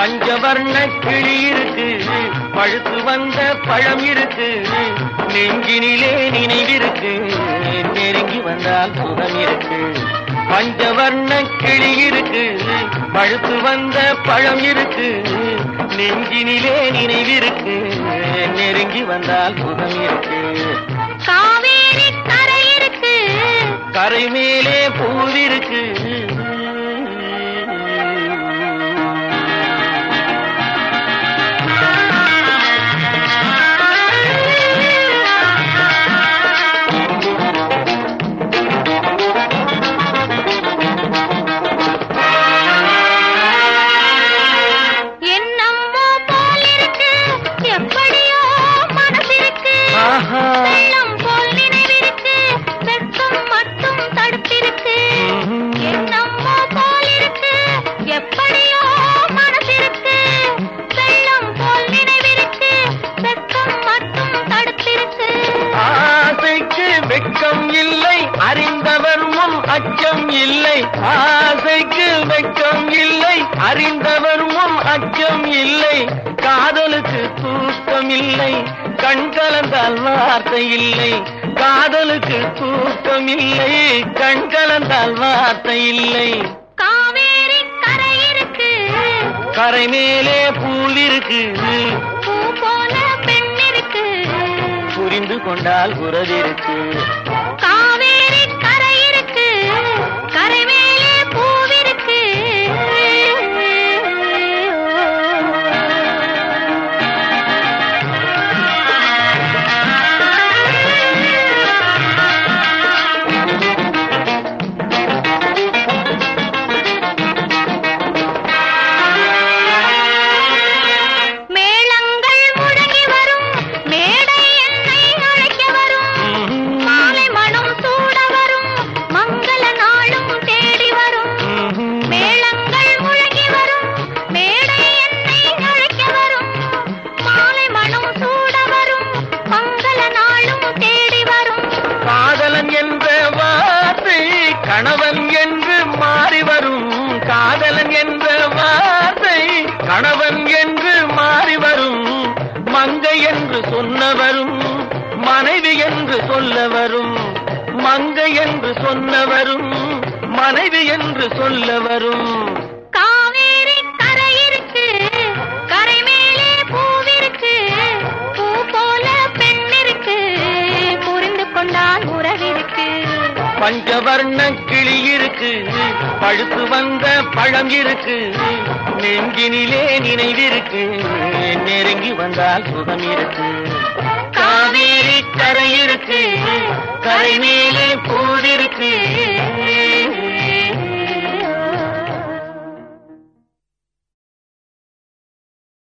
பஞ்சவர்ண கிளி இருக்கு. பழுத்து வந்த பழம் இருக்கு. நெஞ்சினிலே நினைவிருக்கு. நெருங்கி வந்தால் சுகம் இருக்கு. பஞ்சவர்ண கிளி இருக்கு. பழுத்து வந்த பழம் இருக்கு. நெஞ்சினிலே நினைவிருக்கு. நெருங்கி வந்தால் சுகம் இருக்கு. காவேரி கரை இருக்கு. கரை மேலே ஆசைக்கு வெட்கம் இல்லை அறிந்தவர் முன் அச்சம் இல்லை காதலுக்கு தூக்கம் இல்லை கண் கலந்தால் வார்த்தை இல்லை காதலுக்கு தூக்கம் இல்லை கண் கலந்தால் வார்த்தை இல்லை. காவேரி கரை இருக்கு. கரை மேலே போல இருக்கு. புரிந்து கொண்டால் உறவிருக்கு சொன்னவரும் மனைவி என்று சொல்லவரும் மங்கை என்று சொன்னவரும் மனைவி என்று வரும் பஞ்சவர்ண கிளி இருக்கு. பழுத்து வந்த பழம் இருக்கு. நெஞ்சினிலே நினைவிருக்கு. நெருங்கி வந்தால் சுகம் இருக்கு. காவேரி கரை இருக்கு. கரை மேலே பூவிருக்கு